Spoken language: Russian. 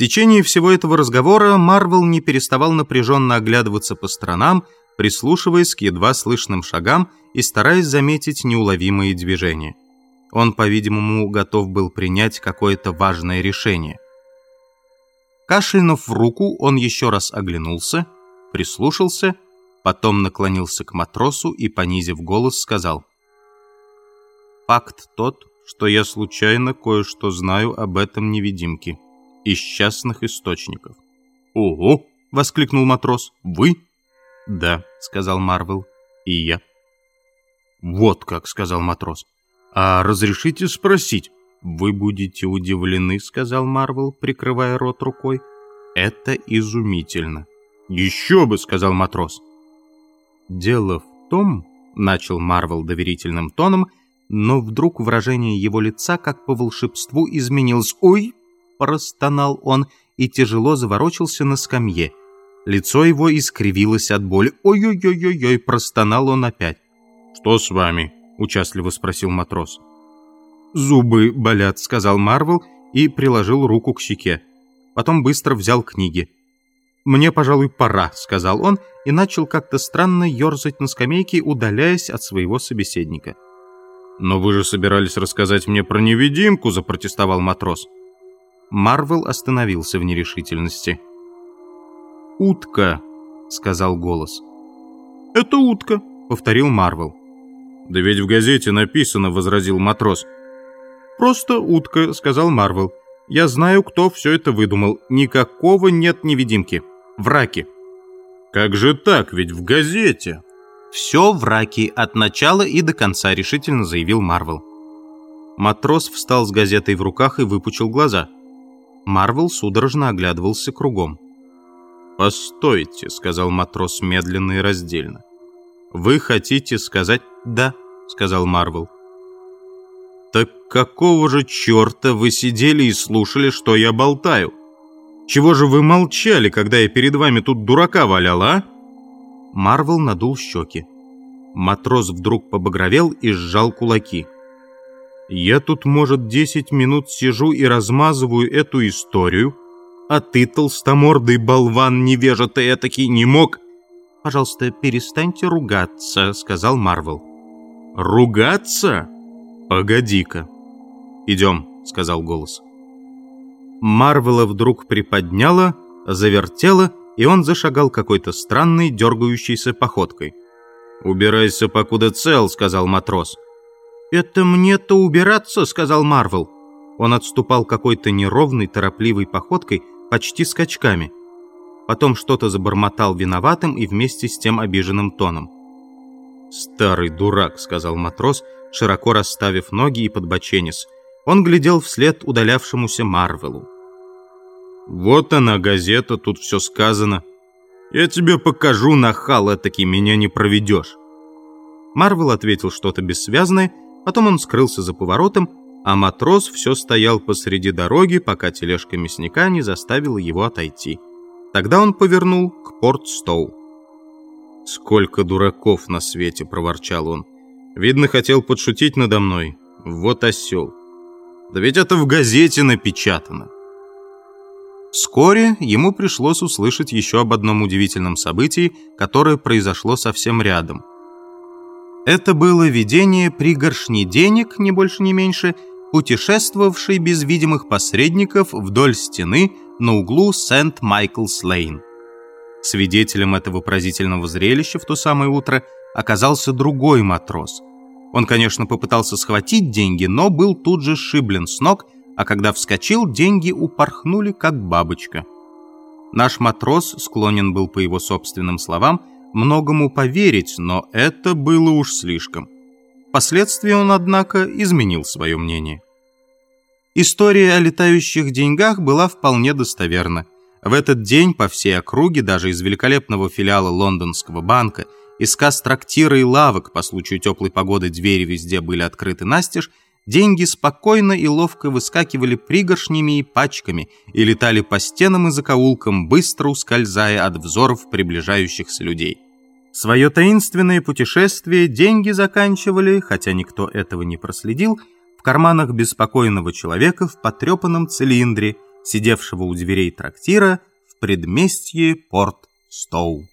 течение всего этого разговора Марвел не переставал напряженно оглядываться по сторонам, прислушиваясь к едва слышным шагам и стараясь заметить неуловимые движения. Он, по-видимому, готов был принять какое-то важное решение. Кашлянув в руку, он еще раз оглянулся, прислушался, потом наклонился к матросу и, понизив голос, сказал «Факт тот, что я случайно кое-что знаю об этом невидимке» из частных источников. «Ого!» — воскликнул матрос. «Вы?» «Да», — сказал Марвел. «И я». «Вот как», — сказал матрос. «А разрешите спросить?» «Вы будете удивлены», — сказал Марвел, прикрывая рот рукой. «Это изумительно». «Еще бы», — сказал матрос. «Дело в том», — начал Марвел доверительным тоном, но вдруг выражение его лица, как по волшебству, изменилось. «Ой!» Простонал он и тяжело заворочился на скамье. Лицо его искривилось от боли. «Ой-ой-ой-ой-ой!» – простонал он опять. «Что с вами?» – участливо спросил матрос. «Зубы болят», – сказал Марвел и приложил руку к щеке. Потом быстро взял книги. «Мне, пожалуй, пора», — сказал он, и начал как-то странно ерзать на скамейке, удаляясь от своего собеседника. «Но вы же собирались рассказать мне про невидимку», — запротестовал матрос. Марвел остановился в нерешительности. «Утка», — сказал голос. «Это утка», — повторил Марвел. «Да ведь в газете написано», — возразил матрос. «Просто утка», — сказал Марвел. «Я знаю, кто все это выдумал. Никакого нет невидимки. Враки». «Как же так? Ведь в газете». «Все враки от начала и до конца», — решительно заявил Марвел. Матрос встал с газетой в руках и выпучил глаза. Марвел судорожно оглядывался кругом. «Постойте», — сказал матрос медленно и раздельно. «Вы хотите сказать «да», — сказал Марвел. «Так какого же черта вы сидели и слушали, что я болтаю? Чего же вы молчали, когда я перед вами тут дурака валял, а?» Марвел надул щеки. Матрос вдруг побагровел и сжал кулаки. Я тут, может, десять минут сижу и размазываю эту историю, а ты, толстомордый болван, невежа ты этакий, не мог...» «Пожалуйста, перестаньте ругаться», — сказал Марвел. «Ругаться? Погоди-ка». «Идем», — сказал голос. Марвела вдруг приподняла, завертела, и он зашагал какой-то странной, дергающейся походкой. «Убирайся, покуда цел», — сказал матрос. «Это мне-то убираться», — сказал Марвел. Он отступал какой-то неровной, торопливой походкой, почти скачками. Потом что-то забормотал виноватым и вместе с тем обиженным тоном. «Старый дурак», — сказал матрос, широко расставив ноги и подбоченясь. Он глядел вслед удалявшемуся Марвелу. «Вот она, газета, тут все сказано. Я тебе покажу, нахал этаки, меня не проведешь». Марвел ответил что-то бессвязное, Потом он скрылся за поворотом, а матрос все стоял посреди дороги, пока тележка мясника не заставила его отойти. Тогда он повернул к Порт-Стоу. «Сколько дураков на свете!» — проворчал он. «Видно, хотел подшутить надо мной. Вот осел. Да ведь это в газете напечатано!» Вскоре ему пришлось услышать еще об одном удивительном событии, которое произошло совсем рядом — это было видение пригоршни денег, не больше не меньше, путешествовавшей без видимых посредников вдоль стены на углу Сент-Майклс-Лейн. Свидетелем этого поразительного зрелища в то самое утро оказался другой матрос. Он, конечно, попытался схватить деньги, но был тут же сшиблен с ног, а когда вскочил, деньги упорхнули, как бабочка. Наш матрос склонен был, по его собственным словам, многому поверить, но это было уж слишком. Впоследствии он, однако, изменил свое мнение. История о летающих деньгах была вполне достоверна. В этот день по всей округе, даже из великолепного филиала лондонского банка, из касс трактира и лавок по случаю теплой погоды двери везде были открыты настежь, деньги спокойно и ловко выскакивали пригоршнями и пачками и летали по стенам и закоулкам, быстро ускользая от взоров приближающихся людей. Свое таинственное путешествие деньги заканчивали, хотя никто этого не проследил, в карманах беспокойного человека в потрепанном цилиндре, сидевшего у дверей трактира в предместье Порт-Стоу.